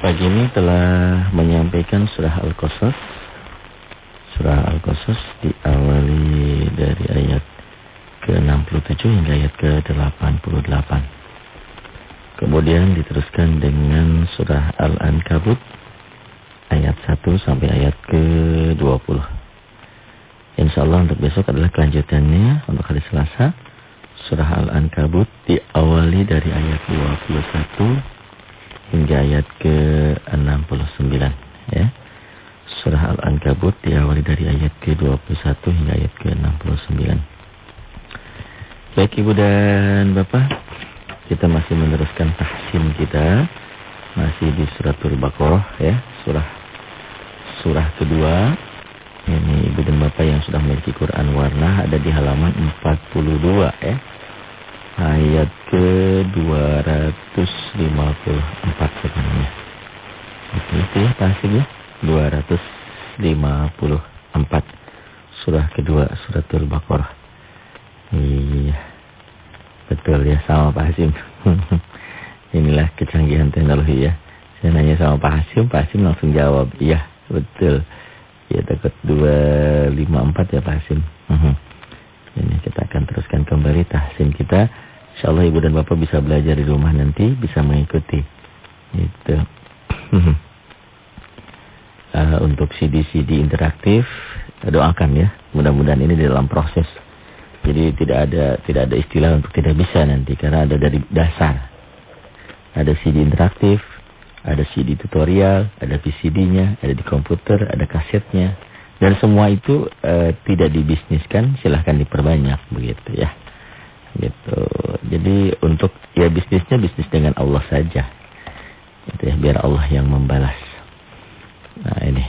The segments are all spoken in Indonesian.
pagi ini telah menyampaikan surah Al-Qasas. Surah Al-Qasas diawali dari ayat ke-67 hingga ayat ke-88. Kemudian diteruskan dengan surah Al-Ankabut ayat 1 sampai ayat ke-20. Insyaallah untuk besok adalah kelanjutannya untuk hari Selasa. Surah Al-Ankabut diawali dari ayat 21 hingga ayat ke-69 ya. Surah Al-Ankabut diawali dari ayat ke-21 hingga ayat ke-69. Baik Ibu dan Bapak, kita masih meneruskan tahsin kita masih di suratul Baqarah ya, surah surah kedua. Ini Ibu dan Bapak yang sudah memiliki Quran warna ada di halaman 42 ya ayat ke-254 sebenarnya. Itu, itu ya pasif ya. 254. Surah kedua, suratul Baqarah. Iya. Betul ya sama Pak Hasim. Inilah kecanggihan teknologi ya. Saya nanya sama Pak Hasim, Pak Hasim langsung jawab, iya betul. Ya takut 254 ya Pak Hasim. Ini kita akan teruskan kembali tahsin kita. Insya Allah ibu dan bapak bisa belajar di rumah nanti, bisa mengikuti. Itu. uh, untuk CD-CD interaktif, doakan ya. Mudah-mudahan ini dalam proses. Jadi tidak ada tidak ada istilah untuk tidak bisa nanti karena ada dari dasar. Ada CD interaktif, ada CD tutorial, ada VCD-nya, ada di komputer, ada kasetnya. Dan semua itu uh, tidak dibisniskan, silahkan diperbanyak begitu ya. Gitu. Jadi untuk ya bisnisnya bisnis dengan Allah saja. Itu ya biar Allah yang membalas. Nah ini.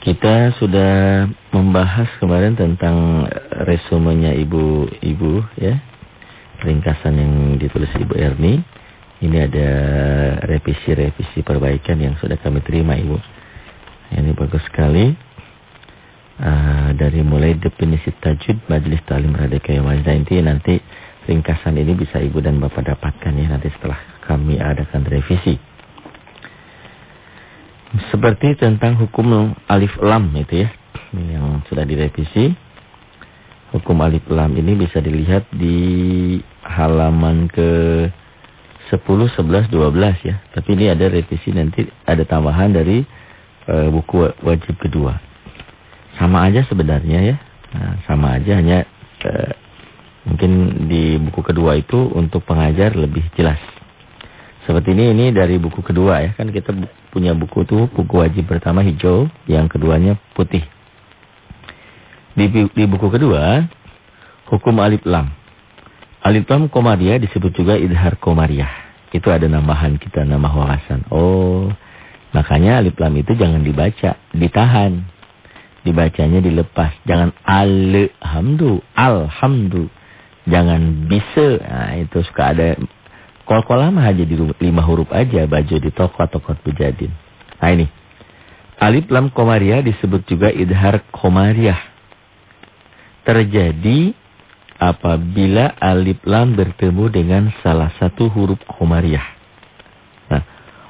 Kita sudah membahas kemarin tentang resumenya ibu-ibu ya. Ringkasan yang ditulis Ibu Erni. Ini ada revisi-revisi perbaikan yang sudah kami terima Ibu. Ini bagus sekali. Uh, dari mulai definisi tajud Majelis Talim Radika Wanita inti nanti ringkasan ini bisa Ibu dan Bapak dapatkan ya nanti setelah kami adakan revisi. Seperti tentang hukum alif lam itu ya yang sudah direvisi. Hukum alif lam ini bisa dilihat di halaman ke 10, 11, 12 ya. Tapi ini ada revisi nanti ada tambahan dari uh, buku wajib kedua. Sama aja sebenarnya ya. Nah, sama aja hanya eh, mungkin di buku kedua itu untuk pengajar lebih jelas. Seperti ini ini dari buku kedua ya. Kan kita punya buku tuh buku wajib pertama hijau, yang keduanya putih. Di, di buku kedua hukum alif lam. Alif lam komariah disebut juga idhar komariah. Itu ada nambahan kita nama wawasan. Oh, makanya alif lam itu jangan dibaca, ditahan dibacanya dilepas. Jangan alhamdu, alhamdu. Jangan bisa. Nah, itu suka ada kol-kol lama aja di lima huruf aja baju di toko atau kot bejadin. Nah ini. Alif lam komariah disebut juga idhar komariah. Terjadi apabila alif lam bertemu dengan salah satu huruf komariah.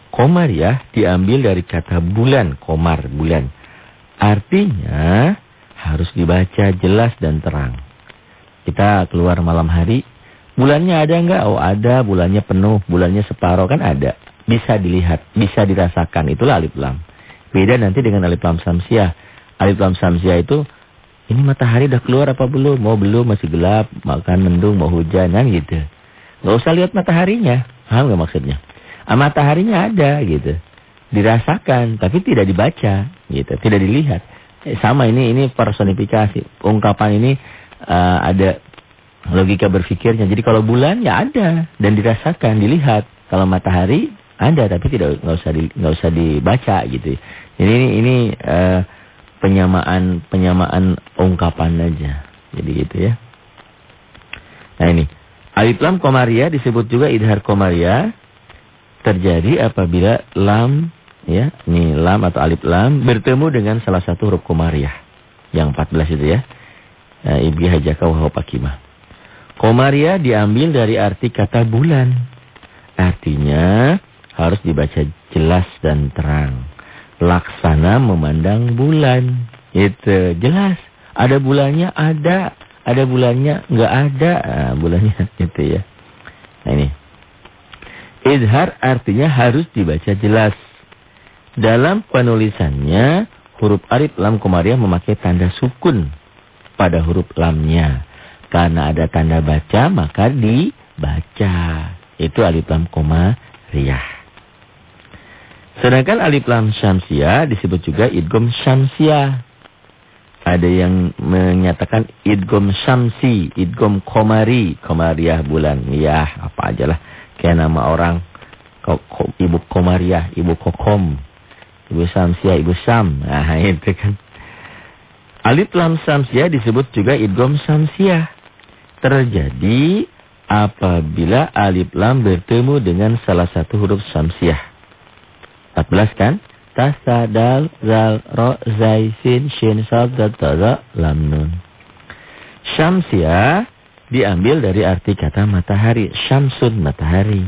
Nah, komariah diambil dari kata bulan, komar, bulan. Artinya harus dibaca jelas dan terang. Kita keluar malam hari, bulannya ada enggak? Oh ada, bulannya penuh, bulannya separuh kan ada. Bisa dilihat, bisa dirasakan. Itulah alif lam. Beda nanti dengan alif lam samsiah. Alif lam samsiah itu, ini matahari udah keluar apa belum? Mau belum, masih gelap, makan mendung, mau hujan, kan gitu. Gak usah lihat mataharinya. Paham gak maksudnya? Ah, mataharinya ada gitu. Dirasakan tapi tidak dibaca gitu. Tidak dilihat. Eh, sama ini ini personifikasi. Ungkapan ini uh, ada logika berpikirnya jadi kalau bulan ya ada. Dan dirasakan dilihat. Kalau matahari ada tapi tidak nggak usah di, nggak usah dibaca gitu. Ini ini, ini uh, penyamaan penyamaan ungkapan aja. Jadi gitu ya. Nah ini. Alif lam komaria disebut juga idhar komaria terjadi apabila lam ya, ini lam atau alif lam bertemu dengan salah satu huruf komariah. Yang 14 itu ya. Nah, Ibri hajaka wa pakimah. Komariah diambil dari arti kata bulan. Artinya harus dibaca jelas dan terang. Laksana memandang bulan. Itu jelas. Ada bulannya? Ada. Ada bulannya? Enggak ada nah, bulannya. Itu ya. Nah ini. Izhar artinya harus dibaca jelas. Dalam penulisannya, huruf alif lam komariah memakai tanda sukun pada huruf lamnya. Karena ada tanda baca, maka dibaca. Itu alif lam komariah. Sedangkan alif lam syamsiah disebut juga idgom syamsiah. Ada yang menyatakan idgom syamsi, idgom komari, komariah bulan. Ya, apa aja lah. Kayak nama orang, ibu komariah, ibu kokom, ibu syamsiah, ibu syam. Nah, itu kan. Alif lam syamsiah disebut juga idgom syamsiah. Terjadi apabila alif lam bertemu dengan salah satu huruf syamsiah. 14 kan? Tasa, dal, zal, ro, zai, sin, shin, sad, tada, lam, nun. Syamsia diambil dari arti kata matahari. Syamsun, matahari.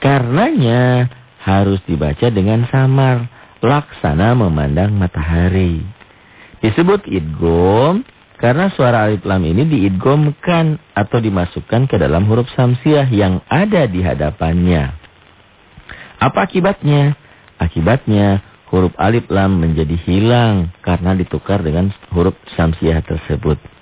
Karenanya harus dibaca dengan samar. Laksana memandang matahari. Disebut idgom karena suara alif lam ini diidgomkan atau dimasukkan ke dalam huruf samsiah yang ada di hadapannya. Apa akibatnya? Akibatnya huruf alif lam menjadi hilang karena ditukar dengan huruf samsiah tersebut.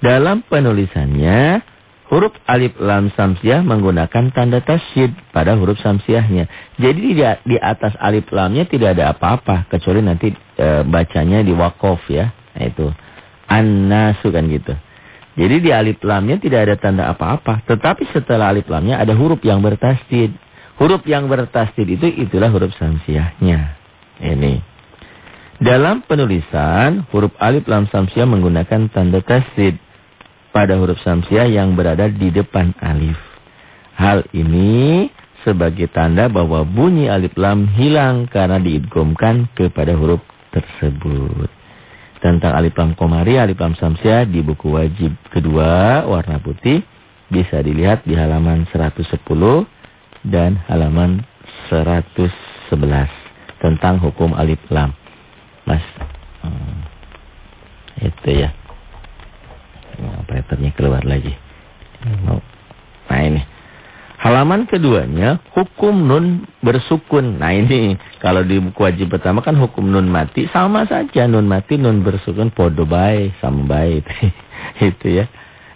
Dalam penulisannya, huruf alif lam samsiah menggunakan tanda tasyid pada huruf samsiahnya. Jadi di, di atas alif lamnya tidak ada apa-apa kecuali nanti e, bacanya di wakof ya. Nah itu an-nasu kan gitu. Jadi di alif lamnya tidak ada tanda apa-apa, tetapi setelah alif lamnya ada huruf yang bertasydid. Huruf yang bertasdid itu itulah huruf samsiahnya. Ini. Dalam penulisan, huruf alif lam samsiah menggunakan tanda tasdid pada huruf samsiah yang berada di depan alif. Hal ini sebagai tanda bahwa bunyi alif lam hilang karena diidgomkan kepada huruf tersebut. Tentang alif lam komari, alif lam samsiah di buku wajib kedua warna putih bisa dilihat di halaman 110 dan halaman 111 tentang hukum alif lam. Mas, hmm, itu ya. Operatornya keluar lagi. Nah ini. Halaman keduanya, hukum nun bersukun. Nah ini, kalau di buku wajib pertama kan hukum nun mati. Sama saja, nun mati, nun bersukun, podo baik, sama itu ya.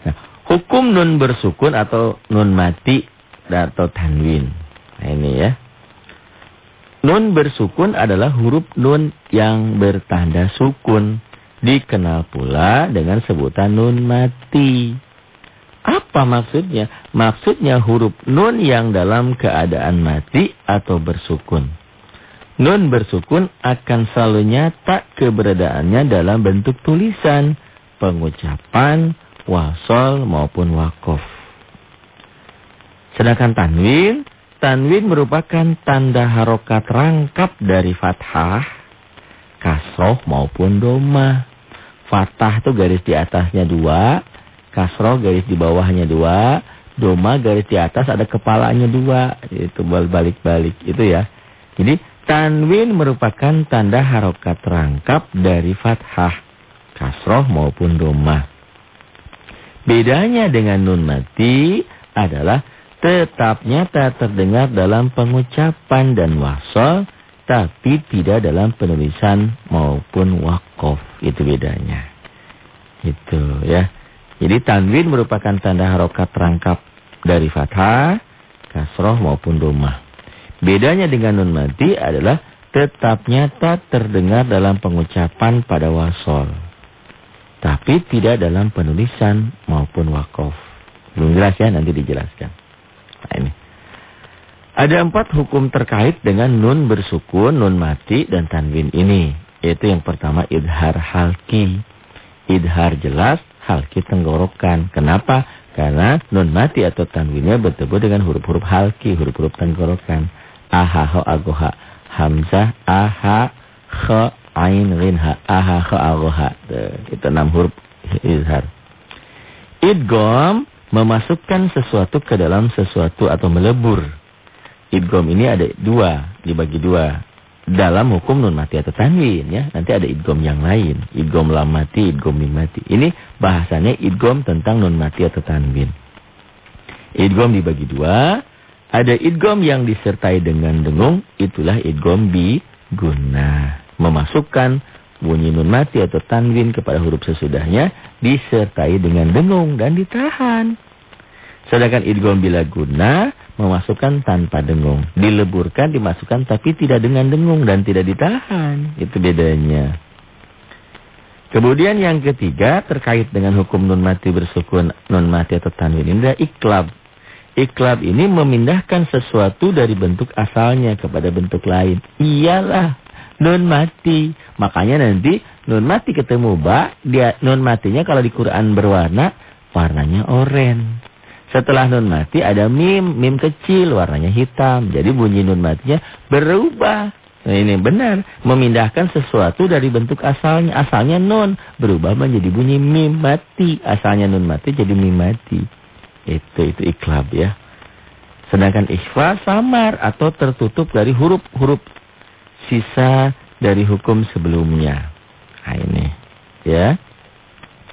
Nah, hukum nun bersukun atau nun mati atau tanwin. Nah, ini ya. Nun bersukun adalah huruf nun yang bertanda sukun. Dikenal pula dengan sebutan nun mati. Apa maksudnya? Maksudnya huruf nun yang dalam keadaan mati atau bersukun. Nun bersukun akan selalu nyata keberadaannya dalam bentuk tulisan, pengucapan, wasol maupun wakof. Sedangkan tanwin, tanwin merupakan tanda harokat rangkap dari fathah, kasroh maupun doma. Fathah itu garis di atasnya dua, kasroh garis di bawahnya dua, doma garis di atas ada kepalanya dua. Itu balik-balik itu ya. Jadi tanwin merupakan tanda harokat rangkap dari fathah, kasroh maupun doma. Bedanya dengan nun mati adalah tetap nyata terdengar dalam pengucapan dan wasol, tapi tidak dalam penulisan maupun wakof. Itu bedanya. Itu ya. Jadi tanwin merupakan tanda harokat rangkap dari fathah, kasroh maupun domah. Bedanya dengan nun mati adalah tetap nyata terdengar dalam pengucapan pada wasol. Tapi tidak dalam penulisan maupun wakof. Belum jelas ya, nanti dijelaskan. Nah, ini. Ada empat hukum terkait dengan nun bersukun, nun mati, dan tanwin ini. Yaitu yang pertama idhar halki. Idhar jelas, halki tenggorokan. Kenapa? Karena nun mati atau tanwinnya bertemu dengan huruf-huruf halki, huruf-huruf tenggorokan. Aha, ho, agoha. Hamzah, aha, kho, ain, rinha. Aha, ho, agoha. Itu enam huruf idhar. Idgom memasukkan sesuatu ke dalam sesuatu atau melebur. Idgom ini ada dua, dibagi dua. Dalam hukum nun mati atau tanwin ya. Nanti ada idgom yang lain. Idgom lam mati, idgom mim mati. Ini bahasanya idgom tentang nun mati atau tanwin. Idgom dibagi dua. Ada idgom yang disertai dengan dengung. Itulah idgom bi guna. Memasukkan bunyi nun mati atau tanwin kepada huruf sesudahnya. Disertai dengan dengung dan ditahan. Sedangkan idgom bila guna memasukkan tanpa dengung. Dileburkan, dimasukkan tapi tidak dengan dengung dan tidak ditahan. Itu bedanya. Kemudian yang ketiga terkait dengan hukum nun mati bersukun nun mati atau tanwin ini adalah iklab. Iklab ini memindahkan sesuatu dari bentuk asalnya kepada bentuk lain. Iyalah nun mati. Makanya nanti nun mati ketemu ba, dia nun matinya kalau di Quran berwarna warnanya oranye. Setelah nun mati ada mim, mim kecil warnanya hitam. Jadi bunyi nun matinya berubah. Nah, ini benar, memindahkan sesuatu dari bentuk asalnya. Asalnya nun berubah menjadi bunyi mim mati. Asalnya nun mati jadi mim mati. Itu itu iklab ya. Sedangkan ikhfa samar atau tertutup dari huruf-huruf sisa dari hukum sebelumnya. Nah ini ya.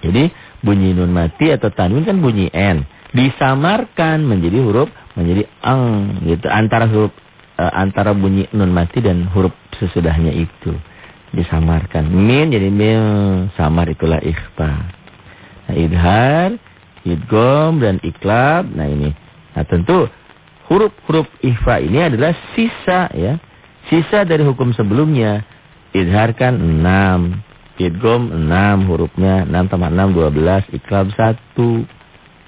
Jadi bunyi nun mati atau tanwin kan bunyi n disamarkan menjadi huruf menjadi ang gitu. Antara huruf e, antara bunyi nun mati dan huruf sesudahnya itu disamarkan. Min jadi mil samar itulah ikhfa. Nah, idhar idgom dan iklab. Nah ini. Nah tentu huruf-huruf ikhfa ini adalah sisa ya. Sisa dari hukum sebelumnya. Idhar kan 6 idgom 6 hurufnya. 6 tambah 6 12 iklab 1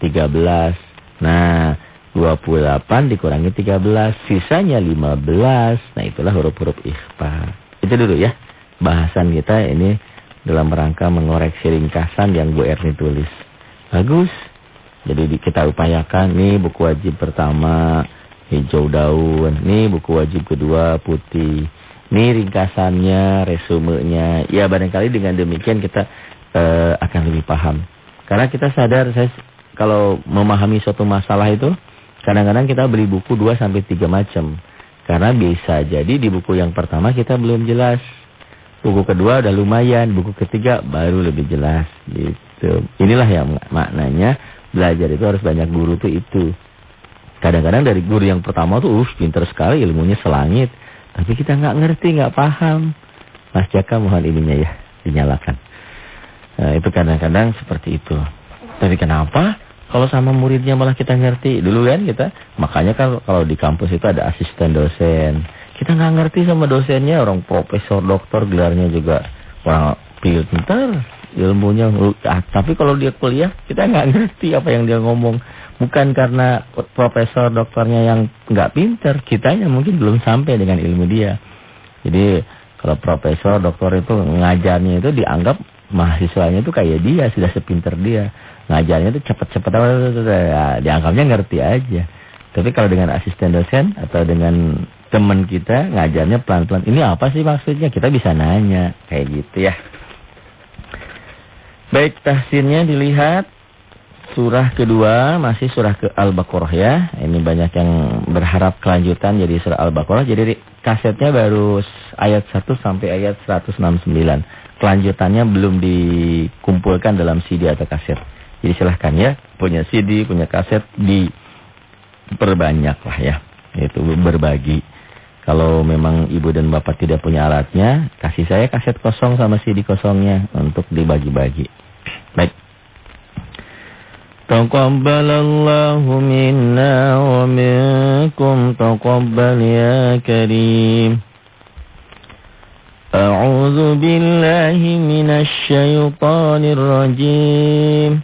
13. Nah, 28 dikurangi 13, sisanya 15. Nah, itulah huruf-huruf ikhfa. Itu dulu ya. Bahasan kita ini dalam rangka mengoreksi ringkasan yang Bu Erni tulis. Bagus. Jadi kita upayakan nih buku wajib pertama hijau daun, nih buku wajib kedua putih. Nih ringkasannya, resumenya. Ya barangkali dengan demikian kita uh, akan lebih paham. Karena kita sadar saya kalau memahami suatu masalah itu kadang-kadang kita beli buku 2 sampai 3 macam. Karena bisa jadi di buku yang pertama kita belum jelas. Buku kedua udah lumayan, buku ketiga baru lebih jelas gitu. Inilah yang maknanya belajar itu harus banyak guru tuh itu. Kadang-kadang dari guru yang pertama tuh uh pintar sekali ilmunya selangit, tapi kita nggak ngerti, nggak paham. Mas Jaka mohon ininya ya dinyalakan. Nah, itu kadang-kadang seperti itu. Tapi kenapa? Kalau sama muridnya malah kita ngerti dulu kan kita. Makanya kan kalau di kampus itu ada asisten dosen. Kita nggak ngerti sama dosennya orang profesor, doktor, gelarnya juga orang pintar, ilmunya. Ah, tapi kalau dia kuliah kita nggak ngerti apa yang dia ngomong. Bukan karena profesor, dokternya yang nggak pintar, kitanya mungkin belum sampai dengan ilmu dia. Jadi kalau profesor, dokter itu ngajarnya itu dianggap mahasiswanya itu kayak dia, sudah sepinter dia ngajarnya itu cepet-cepet ya, dianggapnya ngerti aja. Tapi kalau dengan asisten dosen atau dengan teman kita ngajarnya pelan-pelan, ini apa sih maksudnya? Kita bisa nanya kayak gitu ya. Baik, tahsinnya dilihat surah kedua masih surah ke Al-Baqarah ya. Ini banyak yang berharap kelanjutan jadi surah Al-Baqarah. Jadi kasetnya baru ayat 1 sampai ayat 169. Kelanjutannya belum dikumpulkan dalam CD atau kaset. Jadi silahkan ya, punya CD, punya kaset, diperbanyak lah ya. Itu berbagi. Kalau memang ibu dan bapak tidak punya alatnya, kasih saya kaset kosong sama CD kosongnya untuk dibagi-bagi. Baik. Taqabbalallahu minna wa minkum taqabbal ya karim. A'udzu billahi minasy syaithanir rajim.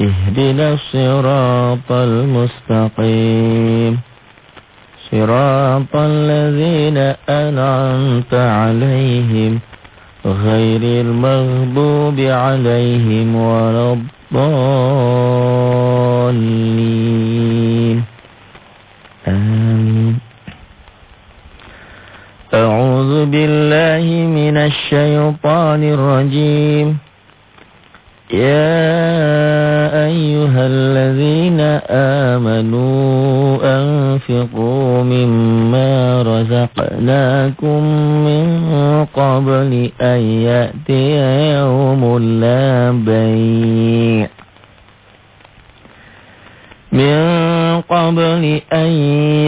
اهدنا الصراط المستقيم. صراط الذين أنعمت عليهم غير المغضوب عليهم ولا الضالين. آمين. أعوذ بالله من الشيطان الرجيم. يا أيها الذين آمنوا أنفقوا مما رزقناكم من قبل أن يأتي يوم لا بيع. من قبل أن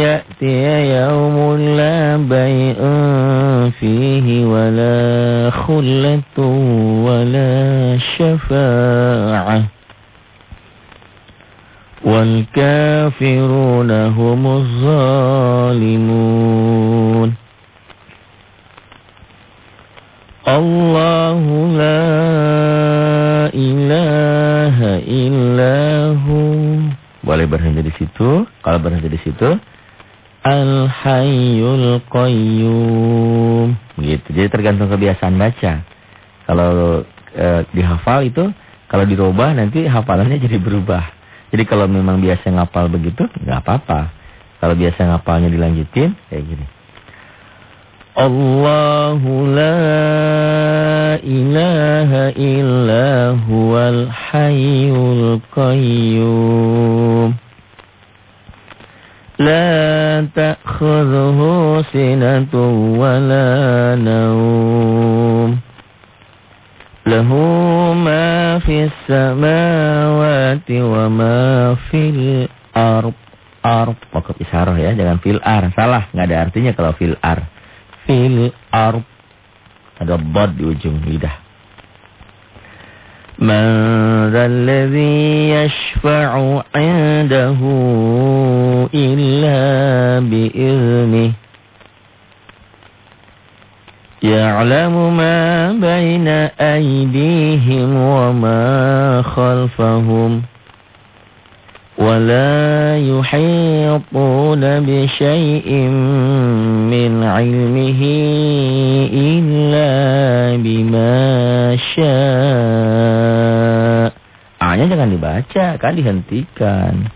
يأتي يوم لا بيع فيه ولا خلة ولا شفاعة. والكافرون هم الظالمون. الله لا berhenti di situ. Kalau berhenti di situ, Al-Hayyul Qayyum. Begitu. Jadi tergantung kebiasaan baca. Kalau e, dihafal itu, kalau dirubah nanti hafalannya jadi berubah. Jadi kalau memang biasa ngapal begitu, nggak apa-apa. Kalau biasa ngapalnya dilanjutin, kayak gini. Allahu la ilaha illa huwal hayyul qayyum. La ta'khudhuhu sinatu wa la nawm. Lahu ma fis samawati wa ma fil arb Arb, pokok isyarah ya, jangan fil ar. Salah, nggak ada artinya kalau fil ar fil ard. Ada bad di ujung lidah. Man dhalladhi yashfa'u indahu illa bi ilmi ya'lamu ma baina aydihim wa ma khalfahum ولا يحيطون بشيء من علمه إلا بما شاء A-nya jangan dibaca, kan dihentikan.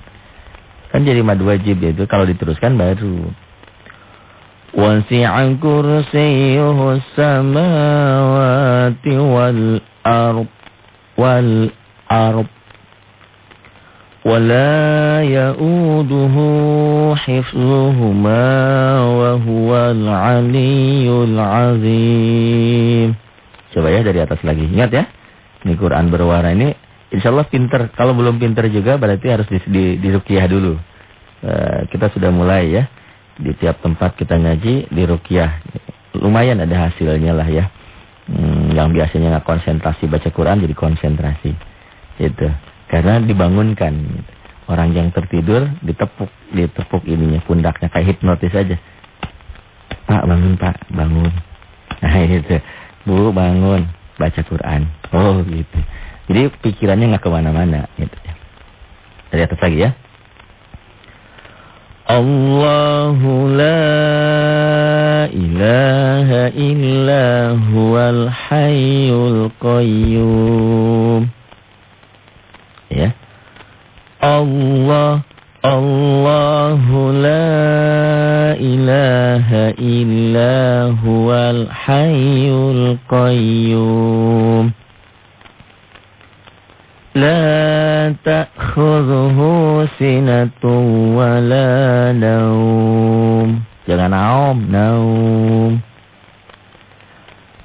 Kan jadi mad wajib itu kalau diteruskan baru. Wasi'a kursiyuhu samawati wal arb wal arb ولا يؤوده حفظهما وهو العلي العظيم Coba ya dari atas lagi. Ingat ya. Ini Quran berwarna ini insya Allah pinter. Kalau belum pinter juga berarti harus di, di, di rukiah dulu. Uh, kita sudah mulai ya. Di tiap tempat kita ngaji di rukiah. Lumayan ada hasilnya lah ya. Hmm, yang biasanya nggak konsentrasi baca Quran jadi konsentrasi. Itu. Karena dibangunkan. Orang yang tertidur ditepuk, ditepuk ininya pundaknya kayak hipnotis aja. Pak bangun pak, bangun. Nah itu, bu bangun, baca Quran. Oh gitu. Jadi pikirannya nggak ke mana-mana. Gitu. Dari atas lagi ya. Allahu la ilaha illa huwal hayyul qayyum. Ya. Allah Allahu la ilaha illa huwal hayyul qayyum La ta'khudhuhu sinatun wa la naum Jangan naum, naum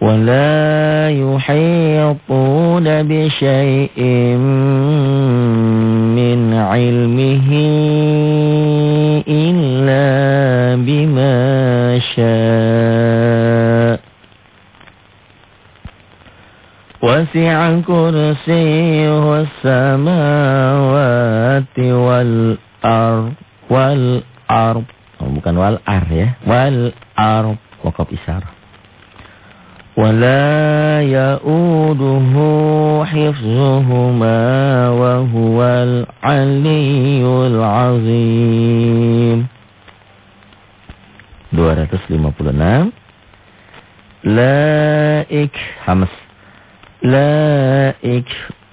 ولا يحيطون بشيء من علمه إلا بما شاء. وسع كرسيه السماوات والأرض والأرض oh, bukan wal ya. wal wakaf isyarah ولا يؤوده حفظهما وهو العلي العظيم 256 لا إك حمس لا إك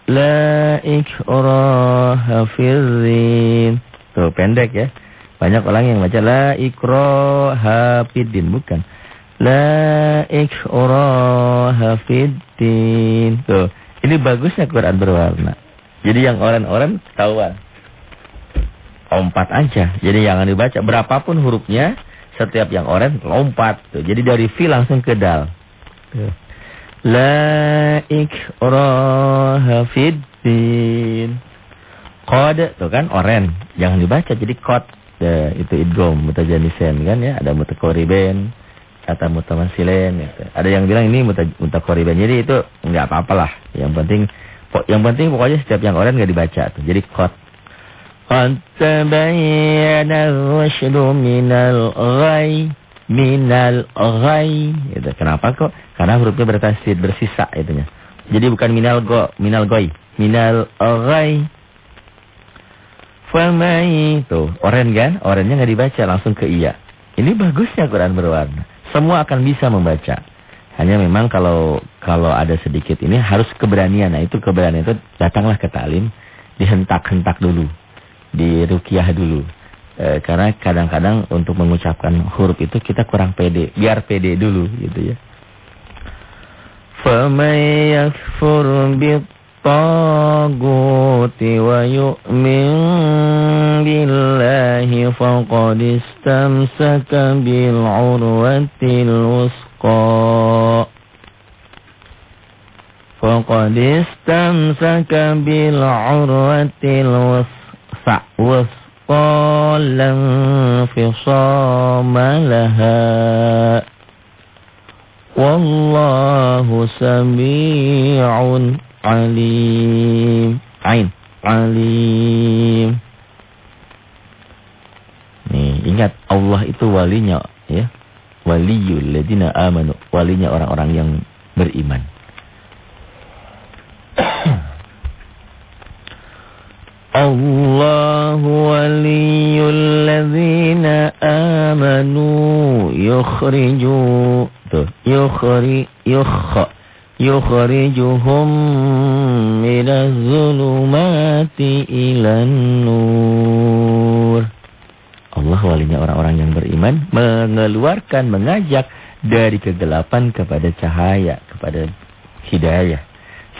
لا إكراه في الدين Tuh pendek ya. Banyak orang yang baca la ikraha fiddin bukan. La ikraha fiddin. Tuh, ini bagusnya Quran berwarna. Jadi yang orang-orang ketahuan. Lompat aja. Jadi jangan dibaca berapapun hurufnya, setiap yang orang lompat. Tuh. Jadi dari fi langsung ke dal. Tuh. La ikraha fiddin. Qad tuh kan oren, jangan dibaca jadi qad. Ya, itu idgham mutajanisen kan ya, ada mutakoriben kata mutamasilen gitu. Ada yang bilang ini mutakoriben. Jadi itu enggak apa-apalah. Yang penting yang penting pokoknya setiap yang oren enggak dibaca tuh. Jadi qad Qad tabayyana rusydu minal ghay minal ghay. Gitu. Kenapa kok? Karena hurufnya bertasid bersisa itunya. Jadi bukan minal go, minal goy, minal ghay. Famai tuh, oren kan? Orennya nggak dibaca, langsung ke iya. Ini bagusnya Quran berwarna. Semua akan bisa membaca. Hanya memang kalau kalau ada sedikit ini harus keberanian. Nah itu keberanian itu datanglah ke talim, dihentak-hentak dulu, dirukiah dulu. E, karena kadang-kadang untuk mengucapkan huruf itu kita kurang pede. Biar pede dulu gitu ya. فَمَنْ يَكْفُرْ الطاغوت ويؤمن بالله فقد استمسك بالعروة الوثقى. فقد استمسك بالعروة الوثقى لا انفصام لها. والله سميع alim. Ain. Alim. Nih, ingat Allah itu walinya ya. Waliyul ladina amanu. Walinya orang-orang yang beriman. Allah waliyul ladzina amanu yukhriju tuh yukhri yukh yukhrijuhum minaz zulumati ilan nur. Allah walinya orang-orang yang beriman mengeluarkan, mengajak dari kegelapan kepada cahaya, kepada hidayah.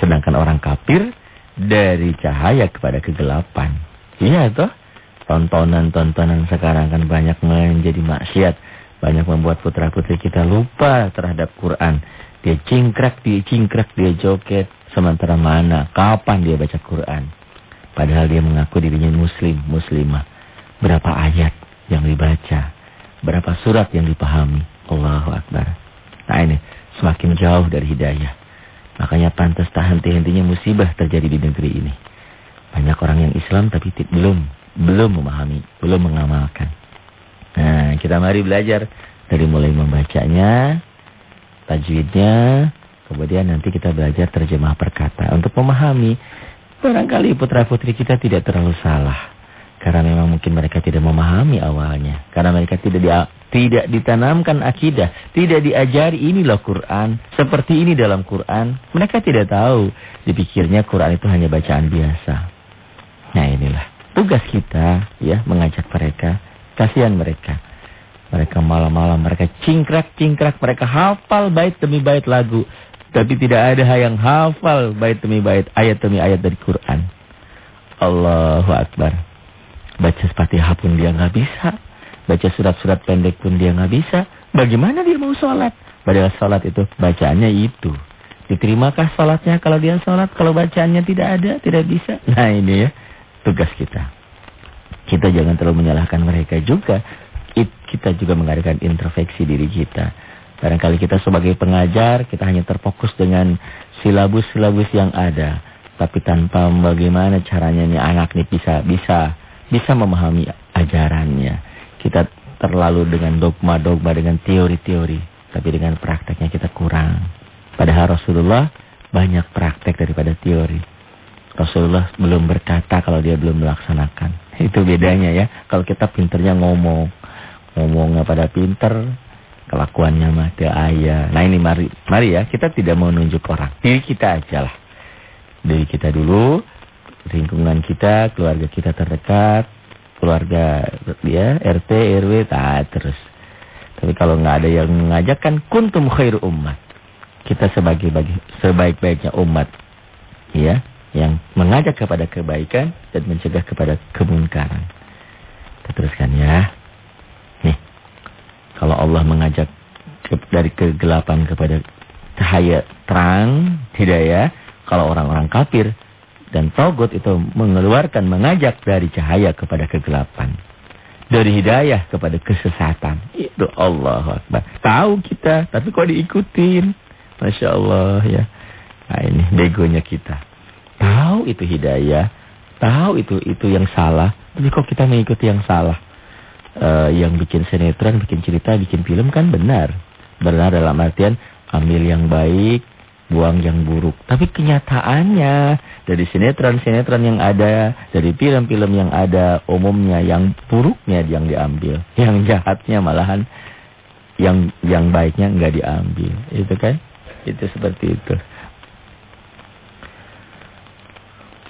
Sedangkan orang kafir dari cahaya kepada kegelapan. Iya toh? Tontonan-tontonan sekarang kan banyak menjadi maksiat. Banyak membuat putra-putri kita lupa terhadap Quran. Dia cingkrak, dia cingkrak, dia joget. Sementara mana, kapan dia baca Quran. Padahal dia mengaku dirinya muslim, muslimah. Berapa ayat yang dibaca. Berapa surat yang dipahami. Allahu Akbar. Nah ini, semakin jauh dari hidayah. Makanya pantas tak henti-hentinya musibah terjadi di negeri ini. Banyak orang yang Islam tapi belum belum memahami, belum mengamalkan. Nah, kita mari belajar dari mulai membacanya, tajwidnya, kemudian nanti kita belajar terjemah perkata untuk memahami. Barangkali putra-putri kita tidak terlalu salah. Karena memang mungkin mereka tidak memahami awalnya. Karena mereka tidak di, tidak ditanamkan akidah. Tidak diajari ini loh Quran. Seperti ini dalam Quran. Mereka tidak tahu. Dipikirnya Quran itu hanya bacaan biasa. Nah inilah. Tugas kita ya mengajak mereka. Kasihan mereka. Mereka malam-malam, mereka cingkrak-cingkrak, mereka hafal bait demi bait lagu. Tapi tidak ada yang hafal bait demi bait, ayat demi ayat dari Quran. Allahu Akbar. Baca Fatihah pun dia nggak bisa. Baca surat-surat pendek pun dia nggak bisa. Bagaimana dia mau sholat? Padahal sholat itu bacaannya itu. Diterimakah sholatnya kalau dia sholat? Kalau bacaannya tidak ada, tidak bisa. Nah ini ya tugas kita. Kita jangan terlalu menyalahkan mereka juga. Kita juga mengadakan introspeksi diri kita. Barangkali kita sebagai pengajar, kita hanya terfokus dengan silabus-silabus yang ada. Tapi tanpa bagaimana caranya nih anak nih bisa bisa bisa memahami ajarannya. Kita terlalu dengan dogma-dogma, dengan teori-teori. Tapi dengan prakteknya kita kurang. Padahal Rasulullah banyak praktek daripada teori. Rasulullah belum berkata kalau dia belum melaksanakan. Itu bedanya ya. Kalau kita pinternya ngomong. Ngomongnya pada pinter, kelakuannya mati ayah. Nah ini mari, mari ya kita tidak mau nunjuk orang, diri kita aja lah. Diri kita dulu, lingkungan kita, keluarga kita terdekat, keluarga ya RT RW tak terus. Tapi kalau nggak ada yang mengajak kan kuntum khairu umat. Kita sebagai sebaik-baiknya umat ya yang mengajak kepada kebaikan dan mencegah kepada kemungkaran. Kita teruskan ya. Kalau Allah mengajak ke, dari kegelapan kepada cahaya terang, tidak ya. Kalau orang-orang kafir dan togut itu mengeluarkan, mengajak dari cahaya kepada kegelapan. Dari hidayah kepada kesesatan. Itu Allah Akbar. Tahu kita, tapi kok diikutin. Masya Allah ya. Nah ini begonya kita. Tahu itu hidayah. Tahu itu itu yang salah. Tapi kok kita mengikuti yang salah uh, yang bikin sinetron, bikin cerita, bikin film kan benar. Benar dalam artian ambil yang baik, buang yang buruk. Tapi kenyataannya dari sinetron-sinetron yang ada, dari film-film yang ada, umumnya yang buruknya yang diambil. Yang jahatnya malahan yang yang baiknya enggak diambil. Itu kan? Itu seperti itu.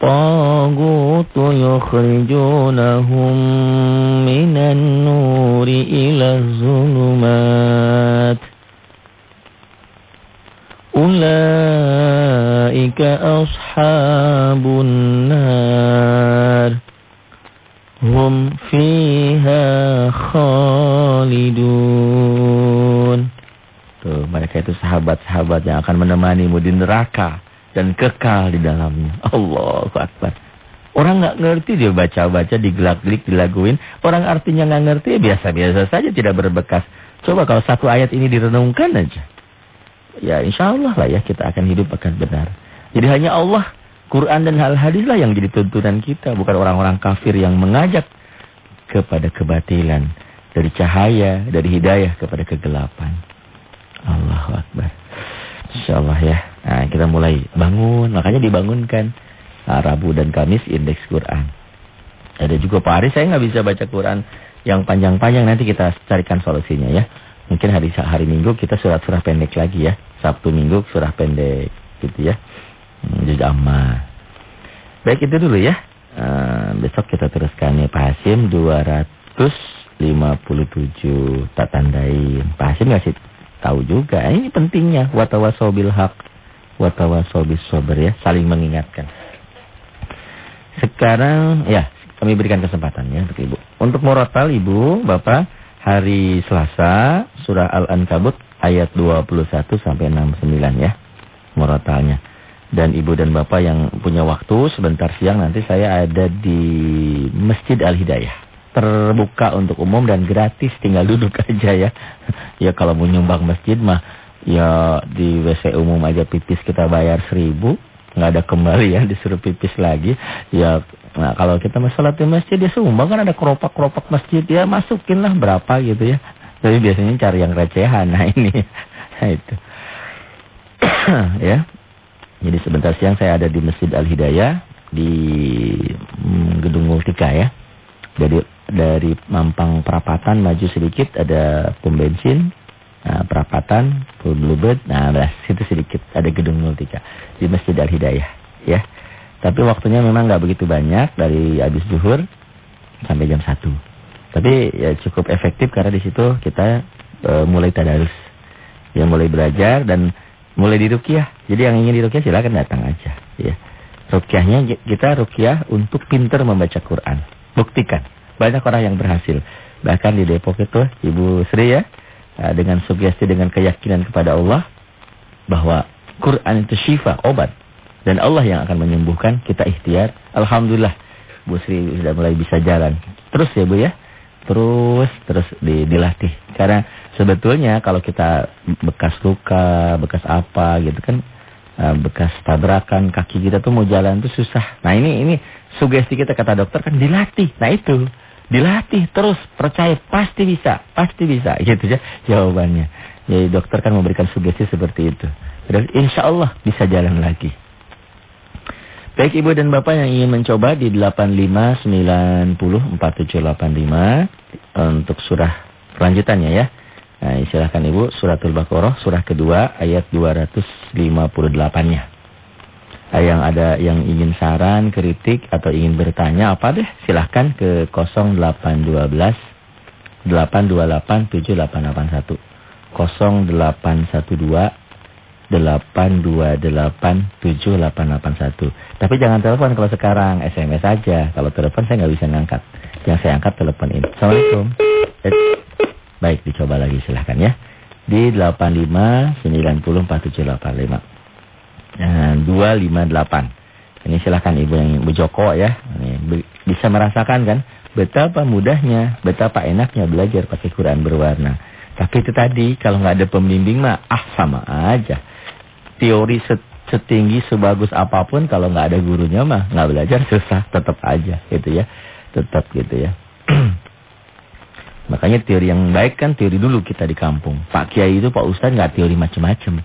الطاغوت يخرجونهم من النور إلى الظلمات أولئك أصحاب النار هم فيها خالدون Tuh, mereka itu sahabat-sahabat yang akan menemanimu di neraka dan kekal di dalamnya. Allahu Akbar. Orang nggak ngerti dia baca-baca, digelak-gelik, dilaguin. Orang artinya nggak ngerti, ya biasa-biasa saja, tidak berbekas. Coba kalau satu ayat ini direnungkan aja. Ya insya Allah lah ya kita akan hidup akan benar. Jadi hanya Allah, Quran dan hal hadis lah yang jadi tuntunan kita. Bukan orang-orang kafir yang mengajak kepada kebatilan. Dari cahaya, dari hidayah kepada kegelapan. Allahu Akbar. Insya Allah ya. Nah, kita mulai bangun. Makanya dibangunkan. Nah, Rabu dan Kamis indeks Quran. Ada juga Pak Ari, saya nggak bisa baca Quran yang panjang-panjang. Nanti kita carikan solusinya ya. Mungkin hari hari Minggu kita surat-surah pendek lagi ya. Sabtu Minggu surah pendek gitu ya. Hmm, Jadi amma. Baik itu dulu ya. Uh, besok kita teruskan ya Pak Hasim 257 tak tandain. Pak Hasim ngasih tahu juga. Ini pentingnya watawasobil hak, watawasobis sober ya, saling mengingatkan. Sekarang ya kami berikan kesempatan ya untuk ibu. Untuk murotal ibu, bapak hari Selasa surah Al-Ankabut ayat 21 sampai 69 ya murotalnya. Dan ibu dan bapak yang punya waktu sebentar siang nanti saya ada di Masjid Al-Hidayah terbuka untuk umum dan gratis tinggal duduk aja ya. Ya kalau mau nyumbang masjid mah ya di WC umum aja pipis kita bayar seribu. Nggak ada kembalian disuruh pipis lagi. Ya nah kalau kita masalah di masjid ya sumbang. Kan ada keropak-keropak masjid. Ya masukin lah berapa gitu ya. Tapi biasanya cari yang recehan. Nah ini. Nah itu. Ya. Jadi sebentar siang saya ada di Masjid Al Hidayah di hmm, gedung Multika ya jadi dari Mampang Perapatan maju sedikit ada pom bensin, nah, Perapatan, Bluebird, nah belas situ sedikit ada gedung Multika di Masjid Al Hidayah, ya. Tapi waktunya memang nggak begitu banyak dari habis zuhur sampai jam 1. Tapi ya cukup efektif karena di situ kita e, mulai tadarus. Ya mulai belajar dan mulai diruqyah. Jadi yang ingin dirukyah silakan datang aja. Ya. Rukyahnya kita rukyah untuk pinter membaca Quran. Buktikan. Banyak orang yang berhasil. Bahkan di Depok itu Ibu Sri ya. Eh, dengan sugesti, dengan keyakinan kepada Allah. Bahwa Quran itu syifa, obat. Dan Allah yang akan menyembuhkan. Kita ikhtiar. Alhamdulillah. Bu Sri sudah mulai bisa jalan. Terus ya Bu ya. Terus, terus di, dilatih. Karena sebetulnya kalau kita bekas luka, bekas apa gitu kan. Eh, bekas tabrakan, kaki kita tuh mau jalan tuh susah. Nah ini ini sugesti kita kata dokter kan dilatih. Nah itu. Dilatih terus, percaya pasti bisa, pasti bisa. Gitu ya jawabannya. Jadi dokter kan memberikan sugesti seperti itu. Dan insya Allah bisa jalan lagi. Baik Ibu dan Bapak yang ingin mencoba di 85904785 untuk surah kelanjutannya ya. Nah, silahkan Ibu suratul Baqarah surah kedua ayat 258-nya. Nah, yang ada yang ingin saran, kritik atau ingin bertanya apa deh silahkan ke 0812 828 7881 0812 8287881. Tapi jangan telepon kalau sekarang, SMS saja. Kalau telepon saya nggak bisa ngangkat. Yang saya angkat telepon ini. Assalamualaikum. Eh, baik, dicoba lagi silahkan ya. Di 85904785. Nah, 258. Ini silahkan Ibu yang Bu Joko ya. Ini bisa merasakan kan betapa mudahnya, betapa enaknya belajar pakai Quran berwarna. Tapi itu tadi kalau nggak ada pembimbing mah ah sama aja teori setinggi sebagus apa pun kalau nggak ada gurunya mah nggak belajar susah tetap aja gitu ya tetap gitu ya makanya teori yang baik kan teori dulu kita di kampung. Pak Kiai itu Pak Ustadz nggak teori macam-macam.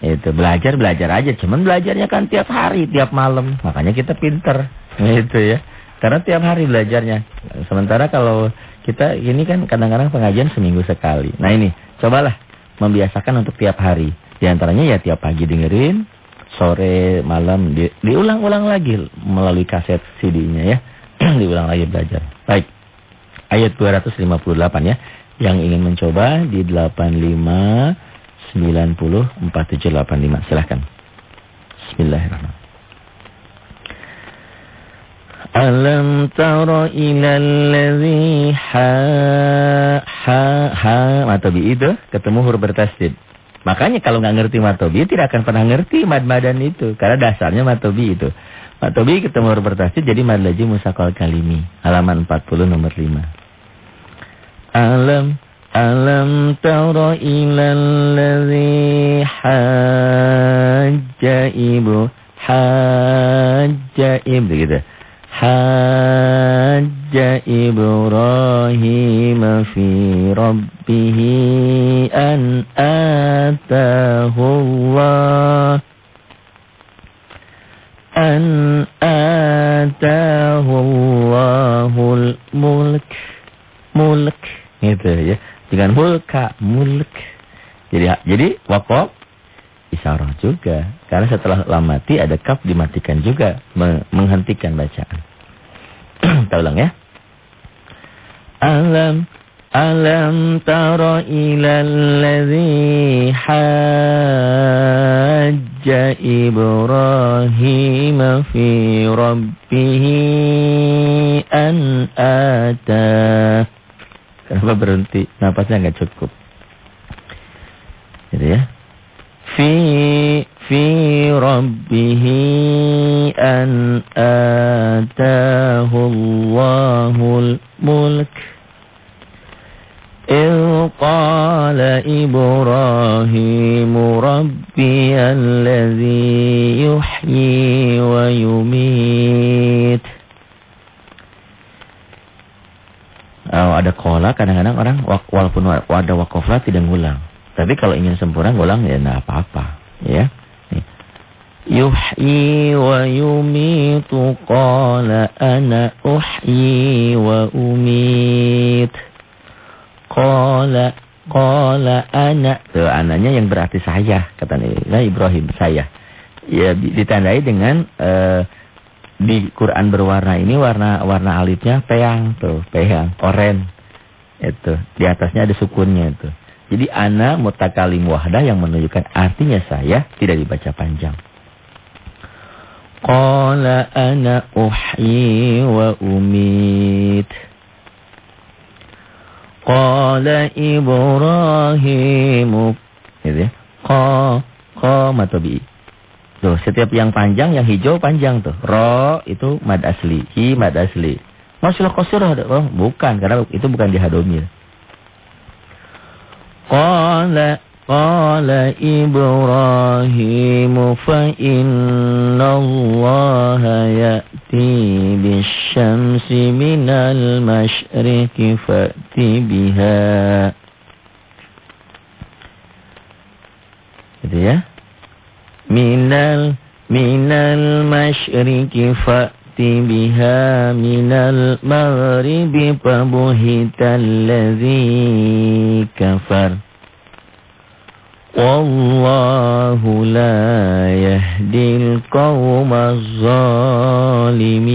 Itu belajar belajar aja. Cuman belajarnya kan tiap hari tiap malam. Makanya kita pinter. Gitu ya. Karena tiap hari belajarnya. Sementara kalau kita ini kan kadang-kadang pengajian seminggu sekali. Nah ini cobalah membiasakan untuk tiap hari. Di antaranya ya tiap pagi dengerin, sore, malam di, diulang-ulang lagi melalui kaset CD-nya ya. diulang lagi belajar. Baik. Ayat 258 ya. Yang ingin mencoba di 85 90 4785. Silahkan. Bismillahirrahmanirrahim. Alam tara ilal ladzi ha ha ha matobi itu ketemu huruf bertasdid. Makanya kalau nggak ngerti matobi tidak akan pernah ngerti mad madan itu karena dasarnya matobi itu. Matobi ketemu huruf bertasydid jadi mad laji musakal kalimi. Halaman 40 nomor 5. ألم ألم تر إلى الذي حاج إبو حاج إبو كده إيه حاج إبراهيم في ربه أن آتاه الله أن آتاه الله الملك ملك gitu ya dengan mulka mulk jadi jadi wakaf isyarah juga. Karena setelah lamati ada kaf dimatikan juga. Menghentikan bacaan. Kita ulang ya. Alam Alam tara ilal ladzi hajja Ibrahim fi rabbih an ata. Kenapa berhenti? Napasnya enggak cukup. Gitu ya fi fi rabbih an atahu Allahul mulk إذ قال إبراهيم ربي الذي يحيي ويميت Oh, ada kola kadang-kadang orang walaupun ada wakoflah tidak ngulang. Tapi kalau ingin sempurna ngulang ya enggak apa-apa, ya. Yuhyi wa yumitu qala ana uhyi wa umit. Qala qala ana. Tuh anaknya yang berarti saya kata Nabi Ibrahim saya. Ya ditandai dengan uh, di Quran berwarna ini warna warna alifnya peang tuh, peang, oren. Itu, di atasnya ada sukunnya itu. Jadi ana mutakalim wahdah yang menunjukkan artinya saya tidak dibaca panjang. Qala ana uhyi wa umit. Qala Ibrahim. Gitu ya. Qa, qa matobi. Tuh, setiap yang panjang, yang hijau panjang tuh. Ro itu mad asli, hi mad asli. Masalah kosir ada oh, bukan karena itu bukan di hadomir. Qala qala Ibrahim fa inna Allah ya'ti bisyamsi minal masyriqi fa'ti biha. Gitu ya minal minal masyriqi fa'ti biha minal maghribi fabuhital ladzi kafar Wallahu la yahdil qawmaz zalimin.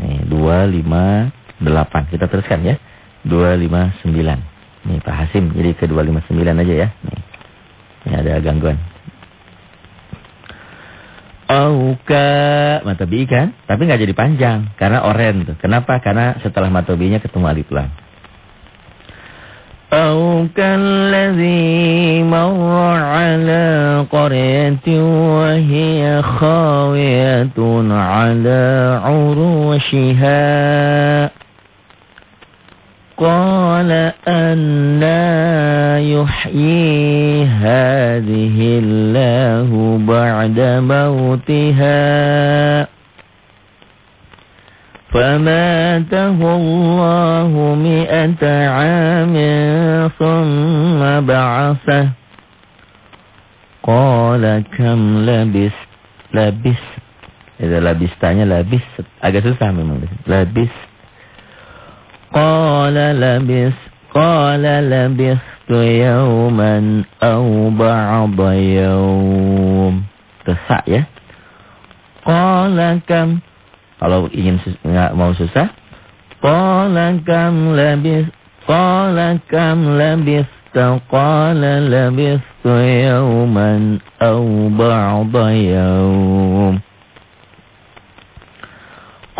Nih, 258. Kita teruskan ya. 259. Nih Pak Hasim, jadi ke 259 aja ya. Nih. Ini ada gangguan. Auka matobi kan, tapi nggak jadi panjang karena oren tuh. Kenapa? Karena setelah matobinya ketemu alif lam. Auka allazi marra ala qaryatin wa hiya khawiyatun ala 'urushiha. قال أنا يحيي هذه الله بعد موتها فماته الله مئة عام ثم بعثه قال كم لبس لبس إذا لبستanya labis agak susah memang labis قال لبس قال لبثت يوما أو بعض يوم tesak ya قال كم Kalau ingin nggak mau susah, qala kam labis qala kam labis qala labistu yawman aw ba'da yawm.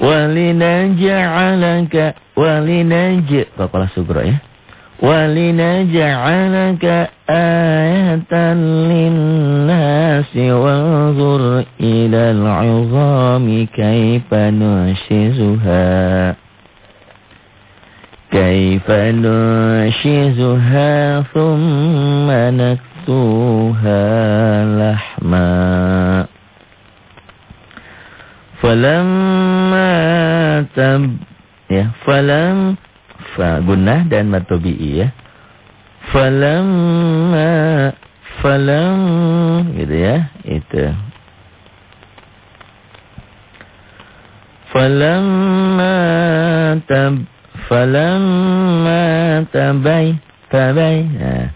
ولنجعلك ولنج Kepala sugro ya ولنجعلك آية للناس وانظر إلى العظام كيف نعشزها كيف ننشزها ثم نكسوها لحما Falamma tab ya, falam fa gunnah dan matobi ya. Falamma falam gitu ya, itu. Falamma tab falamma tabai tabai. ya.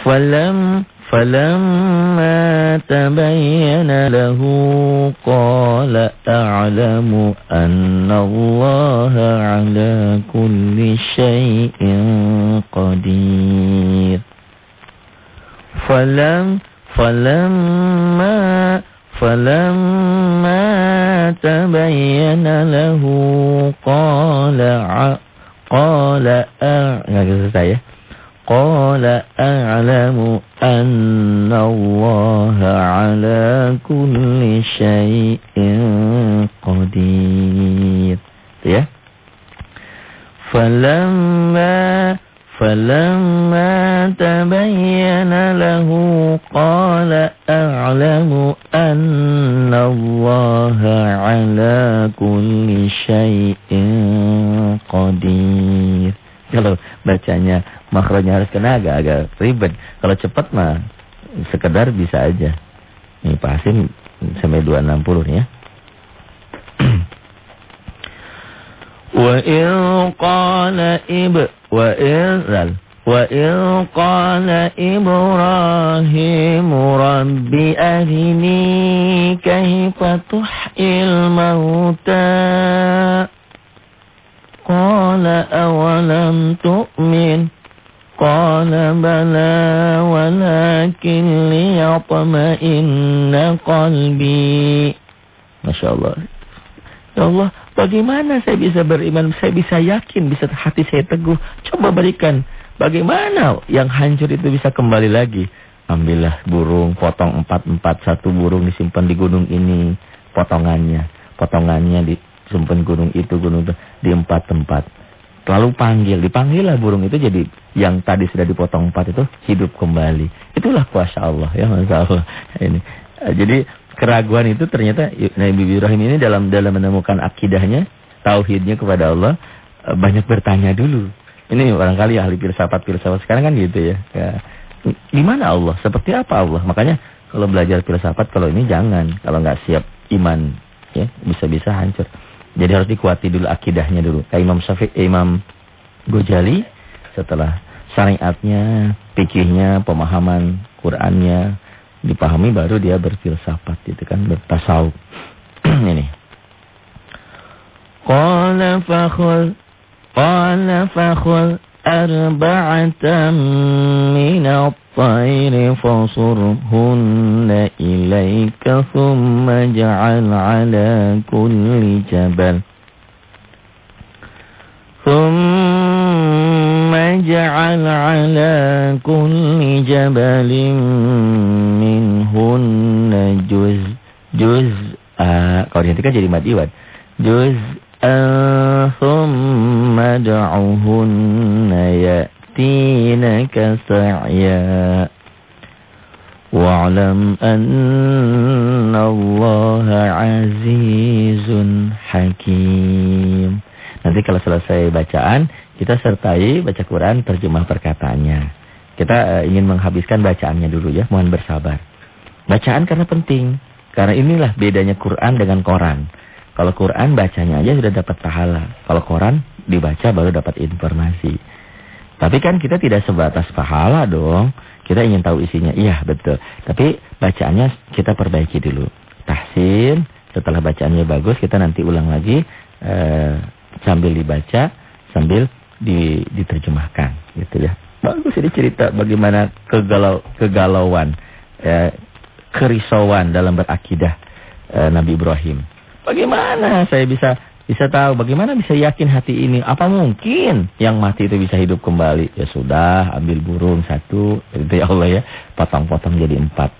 Falam فلما تبين له قال أعلم أن الله على كل شيء قدير. فلم فلما فلما تبين له قال قال saya قال أعلم أن الله على كل شيء قدير. ya فلما فلما تبين له قال أعلم أن الله على كل شيء قدير. Kalau bacanya makronya harus kena agak-agak ribet. Kalau cepat mah sekedar bisa aja. Ini pasti sampai 260 nih ya. وإذ قال إب وإذ وإذ قال إبراهيم رب أرني كيف تحيي الموتى قال أولم تؤمن قال بلى ولكن ليطمئن قلبي ما شاء الله Ya Allah, bagaimana saya bisa beriman, saya bisa yakin, bisa hati saya teguh. Coba berikan, bagaimana yang hancur itu bisa kembali lagi. Ambillah burung, potong empat-empat, satu burung disimpan di gunung ini, potongannya. Potongannya disimpan gunung itu, gunung itu, di empat tempat. Lalu panggil, dipanggil lah burung itu jadi yang tadi sudah dipotong empat itu hidup kembali. Itulah kuasa Allah ya, Masya Allah. Ini. Jadi keraguan itu ternyata Nabi Ibrahim ini dalam dalam menemukan akidahnya, tauhidnya kepada Allah eh, banyak bertanya dulu. Ini barangkali ahli filsafat filsafat sekarang kan gitu ya. ya. Di mana Allah? Seperti apa Allah? Makanya kalau belajar filsafat kalau ini jangan kalau nggak siap iman ya bisa-bisa hancur. Jadi harus dikuati dulu akidahnya dulu. Kayak Imam Syafi'i, eh, Imam Ghazali setelah syariatnya, pikirnya, pemahaman Qur'annya, dipahami baru dia berfilsafat itu kan bertasawuf. Ini. Qala fakhul qala fakhul arba'atan min at-tayr fasurhunna ilayka thumma ja'al 'ala kulli jabal ثم جعل على كل جبل منهن جزء جزءا kalau dihentikan jadi mad iwad juz'a Nanti kalau selesai bacaan, kita sertai baca Quran terjemah perkataannya. Kita uh, ingin menghabiskan bacaannya dulu ya, mohon bersabar. Bacaan karena penting. Karena inilah bedanya Quran dengan koran. Kalau Quran bacanya aja sudah dapat pahala. Kalau koran dibaca baru dapat informasi. Tapi kan kita tidak sebatas pahala dong. Kita ingin tahu isinya. Iya betul. Tapi bacaannya kita perbaiki dulu. Tahsin. Setelah bacaannya bagus kita nanti ulang lagi. Uh, sambil dibaca, sambil di, diterjemahkan gitu ya. Bagus ini cerita bagaimana kegalau, kegalauan, ya, kerisauan dalam berakidah eh, Nabi Ibrahim. Bagaimana saya bisa bisa tahu bagaimana bisa yakin hati ini? Apa mungkin yang mati itu bisa hidup kembali? Ya sudah, ambil burung satu, itu ya Allah ya, potong-potong jadi empat.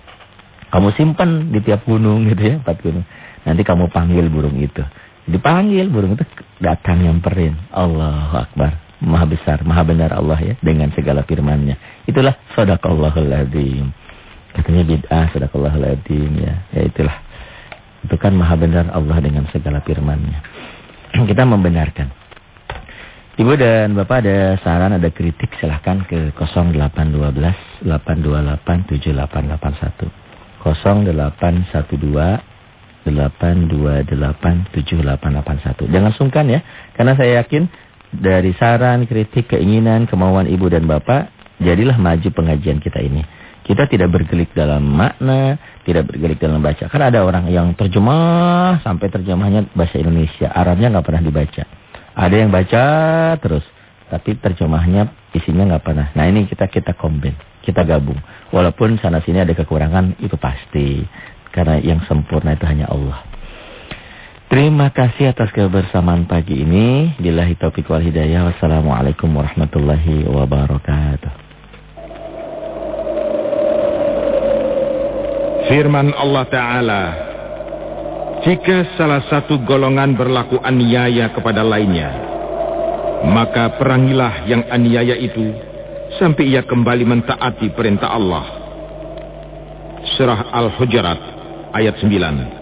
Kamu simpan di tiap gunung gitu ya, empat gunung. Nanti kamu panggil burung itu. Dipanggil burung itu datang nyamperin. Allahu Akbar. Maha besar, maha benar Allah ya dengan segala firman-Nya. Itulah sadaqallahul adzim. Katanya bid'ah sadaqallahul adzim ya. Ya itulah. Itu kan maha benar Allah dengan segala firman-Nya. Kita membenarkan. Ibu dan Bapak ada saran, ada kritik silahkan ke 0812 828 7881. 0812 8287881. Jangan sungkan ya, karena saya yakin dari saran, kritik, keinginan, kemauan ibu dan bapak, jadilah maju pengajian kita ini. Kita tidak bergelik dalam makna, tidak bergelik dalam baca. Karena ada orang yang terjemah sampai terjemahnya bahasa Indonesia, Arabnya nggak pernah dibaca. Ada yang baca terus, tapi terjemahnya isinya nggak pernah. Nah ini kita kita kombin, kita gabung. Walaupun sana sini ada kekurangan itu pasti. Karena yang sempurna itu hanya Allah. Terima kasih atas kebersamaan pagi ini. Billahi taufiq wal hidayah. Wassalamualaikum warahmatullahi wabarakatuh. Firman Allah Ta'ala. Jika salah satu golongan berlaku aniaya kepada lainnya, maka perangilah yang aniaya itu sampai ia kembali mentaati perintah Allah. Surah Al-Hujurat ayat 9.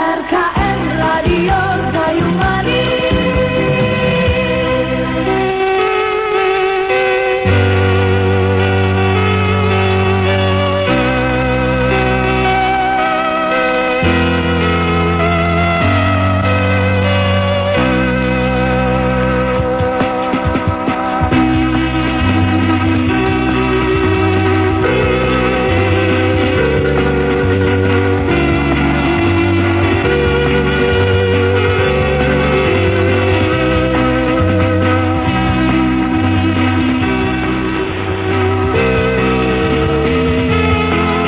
Radio Sayuman